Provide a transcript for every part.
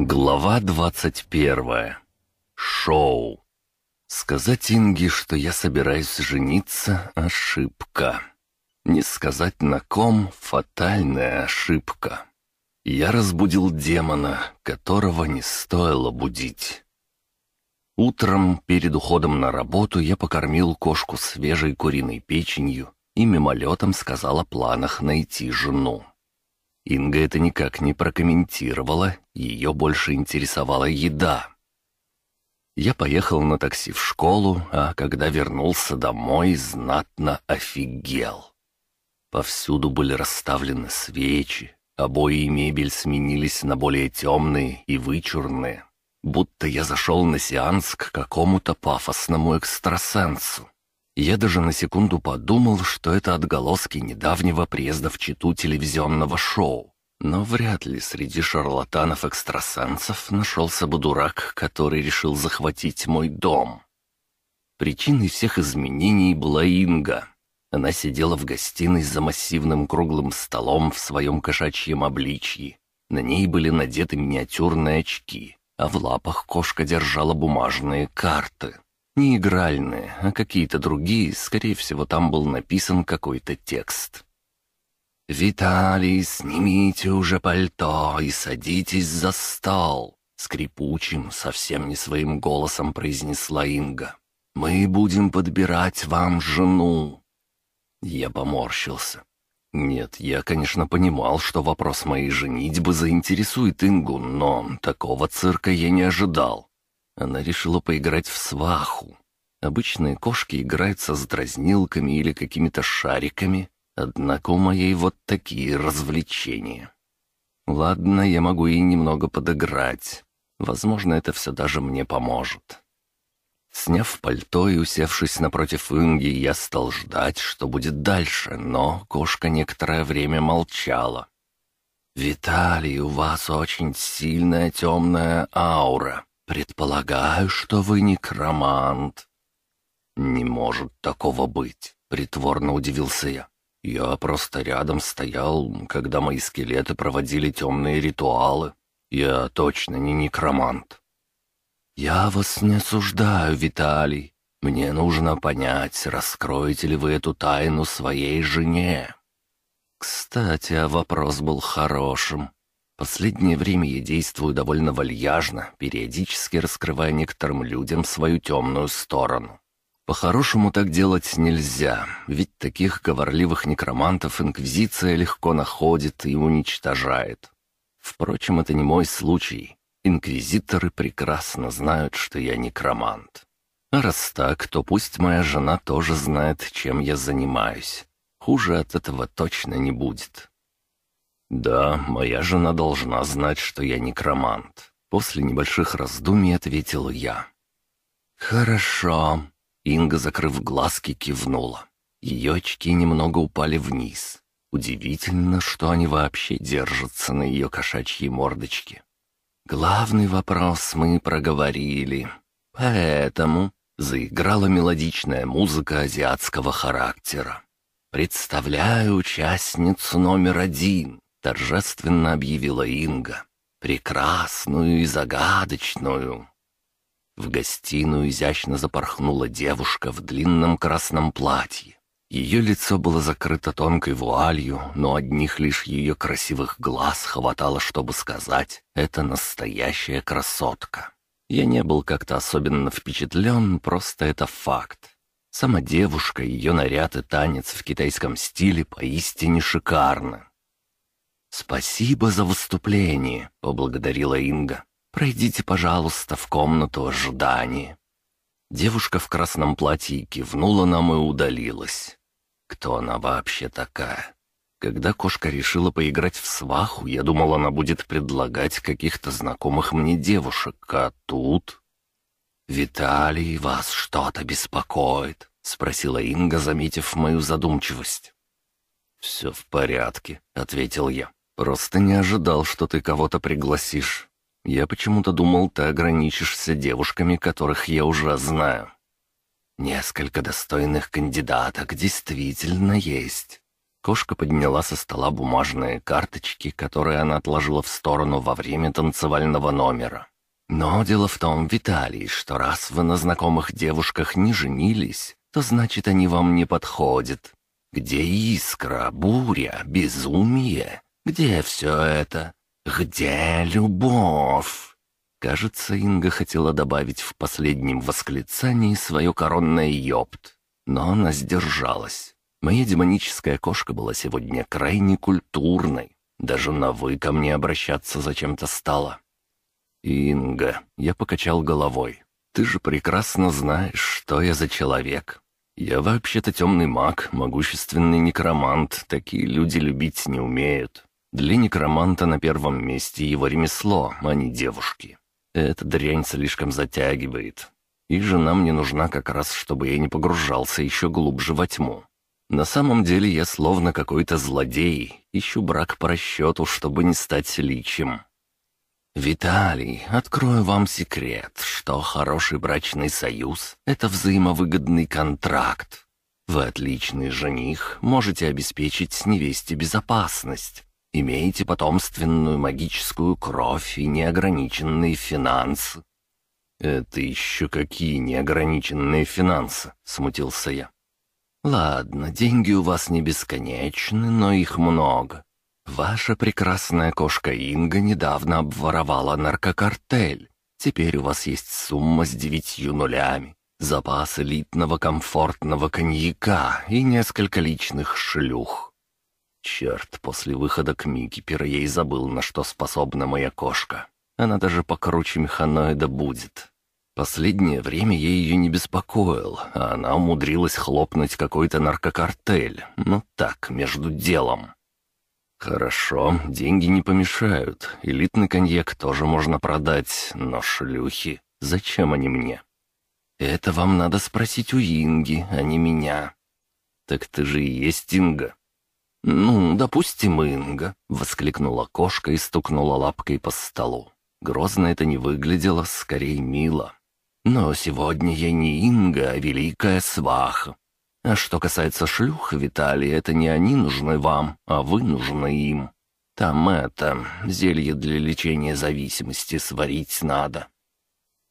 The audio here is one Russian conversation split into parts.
Глава двадцать первая. Шоу. Сказать Инге, что я собираюсь жениться — ошибка. Не сказать на ком — фатальная ошибка. Я разбудил демона, которого не стоило будить. Утром, перед уходом на работу, я покормил кошку свежей куриной печенью и мимолетом сказал о планах найти жену. Инга это никак не прокомментировала, ее больше интересовала еда. Я поехал на такси в школу, а когда вернулся домой, знатно офигел. Повсюду были расставлены свечи, обои и мебель сменились на более темные и вычурные, будто я зашел на сеанс к какому-то пафосному экстрасенсу. Я даже на секунду подумал, что это отголоски недавнего приезда в Читу телевизионного шоу. Но вряд ли среди шарлатанов-экстрасенсов нашелся бы дурак, который решил захватить мой дом. Причиной всех изменений была Инга. Она сидела в гостиной за массивным круглым столом в своем кошачьем обличье. На ней были надеты миниатюрные очки, а в лапах кошка держала бумажные карты. Не игральные, а какие-то другие, скорее всего, там был написан какой-то текст. «Виталий, снимите уже пальто и садитесь за стол», — скрипучим, совсем не своим голосом произнесла Инга. «Мы будем подбирать вам жену». Я поморщился. Нет, я, конечно, понимал, что вопрос моей женитьбы заинтересует Ингу, но такого цирка я не ожидал. Она решила поиграть в сваху. Обычные кошки играются с дразнилками или какими-то шариками, однако у моей вот такие развлечения. Ладно, я могу ей немного подыграть. Возможно, это все даже мне поможет. Сняв пальто и усевшись напротив Инги, я стал ждать, что будет дальше, но кошка некоторое время молчала. «Виталий, у вас очень сильная темная аура. «Предполагаю, что вы некромант». «Не может такого быть», — притворно удивился я. «Я просто рядом стоял, когда мои скелеты проводили темные ритуалы. Я точно не некромант». «Я вас не осуждаю, Виталий. Мне нужно понять, раскроете ли вы эту тайну своей жене». Кстати, а вопрос был хорошим. Последнее время я действую довольно вальяжно, периодически раскрывая некоторым людям свою темную сторону. По-хорошему так делать нельзя, ведь таких говорливых некромантов Инквизиция легко находит и уничтожает. Впрочем, это не мой случай. Инквизиторы прекрасно знают, что я некромант. А раз так, то пусть моя жена тоже знает, чем я занимаюсь. Хуже от этого точно не будет. «Да, моя жена должна знать, что я некромант». После небольших раздумий ответил я. «Хорошо». Инга, закрыв глазки, кивнула. Ее очки немного упали вниз. Удивительно, что они вообще держатся на ее кошачьей мордочке. Главный вопрос мы проговорили. Поэтому заиграла мелодичная музыка азиатского характера. Представляю участницу номер один, торжественно объявила Инга. «Прекрасную и загадочную!» В гостиную изящно запорхнула девушка в длинном красном платье. Ее лицо было закрыто тонкой вуалью, но одних лишь ее красивых глаз хватало, чтобы сказать «это настоящая красотка». Я не был как-то особенно впечатлен, просто это факт. Сама девушка, ее наряд и танец в китайском стиле поистине шикарны. «Спасибо за выступление», — поблагодарила Инга. «Пройдите, пожалуйста, в комнату ожидания». Девушка в красном платье кивнула нам и удалилась. Кто она вообще такая? Когда кошка решила поиграть в сваху, я думал, она будет предлагать каких-то знакомых мне девушек, а тут... «Виталий, вас что-то беспокоит?» — спросила Инга, заметив мою задумчивость. «Все в порядке», — ответил я. Просто не ожидал, что ты кого-то пригласишь. Я почему-то думал, ты ограничишься девушками, которых я уже знаю. Несколько достойных кандидаток действительно есть. Кошка подняла со стола бумажные карточки, которые она отложила в сторону во время танцевального номера. «Но дело в том, Виталий, что раз вы на знакомых девушках не женились, то значит, они вам не подходят. Где искра, буря, безумие? Где все это? Где любовь?» Кажется, Инга хотела добавить в последнем восклицании свое коронное «ёпт», но она сдержалась. Моя демоническая кошка была сегодня крайне культурной. Даже на «вы» ко мне обращаться зачем-то стала. «Инга», — я покачал головой, — «ты же прекрасно знаешь, что я за человек. Я вообще-то темный маг, могущественный некромант, такие люди любить не умеют. Для некроманта на первом месте его ремесло, а не девушки. Эта дрянь слишком затягивает. И жена мне нужна как раз, чтобы я не погружался еще глубже во тьму. На самом деле я словно какой-то злодей, ищу брак по расчету, чтобы не стать личем. «Виталий, открою вам секрет, что хороший брачный союз — это взаимовыгодный контракт. Вы отличный жених, можете обеспечить невесте безопасность, имеете потомственную магическую кровь и неограниченные финансы». «Это еще какие неограниченные финансы?» — смутился я. «Ладно, деньги у вас не бесконечны, но их много. Ваша прекрасная кошка Инга недавно обворовала наркокартель. Теперь у вас есть сумма с девятью нулями, запас элитного комфортного коньяка и несколько личных шлюх. Черт, после выхода к Микипера я и забыл, на что способна моя кошка. Она даже покруче механоида будет. Последнее время я ее не беспокоил, а она умудрилась хлопнуть какой-то наркокартель. Ну так, между делом. Хорошо, деньги не помешают. Элитный коньяк тоже можно продать, но шлюхи, зачем они мне? Это вам надо спросить у Инги, а не меня. Так ты же и есть Инга. «Ну, допустим, Инга», — воскликнула кошка и стукнула лапкой по столу. Грозно это не выглядело, скорее мило. Но сегодня я не Инга, а великая сваха. А что касается шлюх, Виталий, это не они нужны вам, а вы нужны им. Там это, зелье для лечения зависимости сварить надо».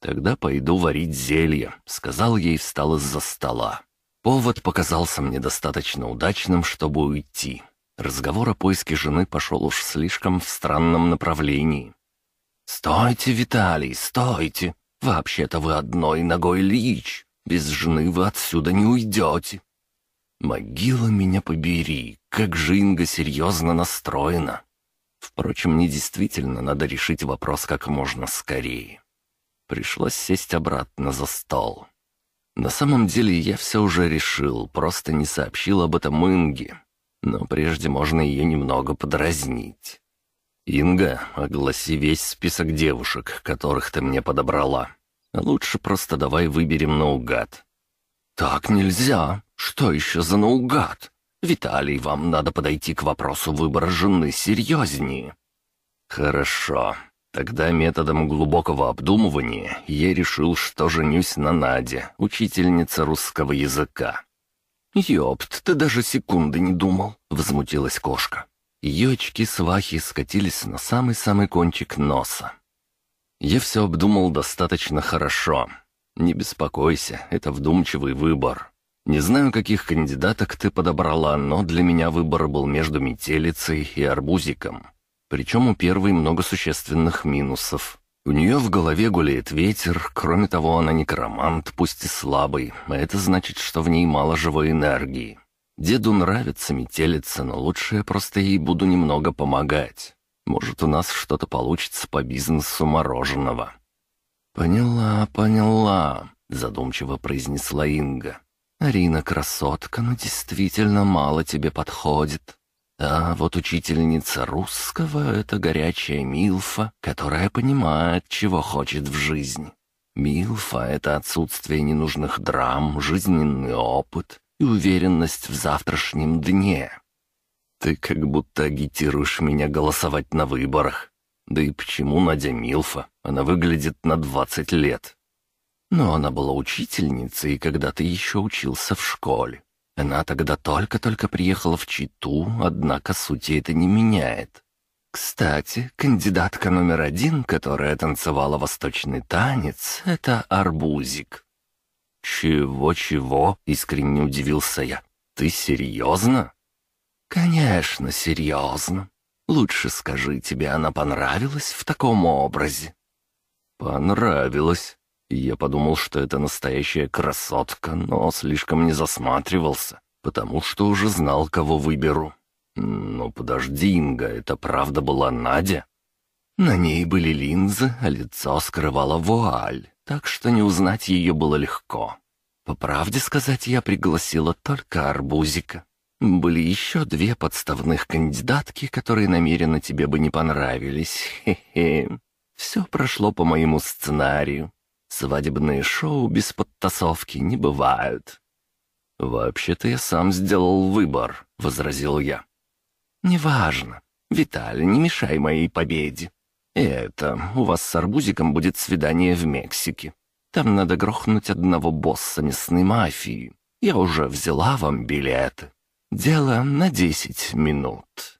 «Тогда пойду варить зелье», — сказал ей и встал из-за стола. Повод показался мне достаточно удачным, чтобы уйти. Разговор о поиске жены пошел уж слишком в странном направлении. «Стойте, Виталий, стойте! Вообще-то вы одной ногой лич. Без жены вы отсюда не уйдете. Могила меня побери, как же Инга серьезно настроена. Впрочем, мне действительно надо решить вопрос как можно скорее. Пришлось сесть обратно за стол. На самом деле я все уже решил, просто не сообщил об этом Инге. Но прежде можно ее немного подразнить. «Инга, огласи весь список девушек, которых ты мне подобрала. Лучше просто давай выберем наугад». «Так нельзя. Что еще за наугад? Виталий, вам надо подойти к вопросу выбора жены серьезнее». «Хорошо. Тогда методом глубокого обдумывания я решил, что женюсь на Наде, учительнице русского языка». «Ёпт, ты даже секунды не думал», — возмутилась кошка. Ее очки-свахи скатились на самый-самый кончик носа. Я все обдумал достаточно хорошо. Не беспокойся, это вдумчивый выбор. Не знаю, каких кандидаток ты подобрала, но для меня выбор был между метелицей и арбузиком. Причем у первой много существенных минусов. У нее в голове гуляет ветер, кроме того, она некромант, пусть и слабый, а это значит, что в ней мало живой энергии. Деду нравится метелица, но лучше я просто ей буду немного помогать. Может, у нас что-то получится по бизнесу мороженого». «Поняла, поняла», — задумчиво произнесла Инга. «Арина красотка, но действительно мало тебе подходит. А вот учительница русского — это горячая Милфа, которая понимает, чего хочет в жизни. Милфа — это отсутствие ненужных драм, жизненный опыт, и уверенность в завтрашнем дне. Ты как будто агитируешь меня голосовать на выборах. Да и почему Надя Милфа? Она выглядит на двадцать лет. Но она была учительницей, когда ты еще учился в школе. Она тогда только-только приехала в Читу, однако сути это не меняет. Кстати, кандидатка номер один, которая танцевала восточный танец, это арбузик. «Чего-чего?» — искренне удивился я. «Ты серьезно?» «Конечно, серьезно. Лучше скажи, тебе она понравилась в таком образе?» «Понравилось. Я подумал, что это настоящая красотка, но слишком не засматривался, потому что уже знал, кого выберу. Но подожди, Инга, это правда была Надя?» На ней были линзы, а лицо скрывала вуаль, так что не узнать ее было легко. По правде сказать, я пригласила только арбузика. Были еще две подставных кандидатки, которые намеренно тебе бы не понравились. Хе-хе. Все прошло по моему сценарию. Свадебные шоу без подтасовки не бывают. «Вообще-то я сам сделал выбор», — возразил я. «Неважно. Виталий, не мешай моей победе. «Это, у вас с арбузиком будет свидание в Мексике. Там надо грохнуть одного босса местной мафии. Я уже взяла вам билеты. Дело на десять минут».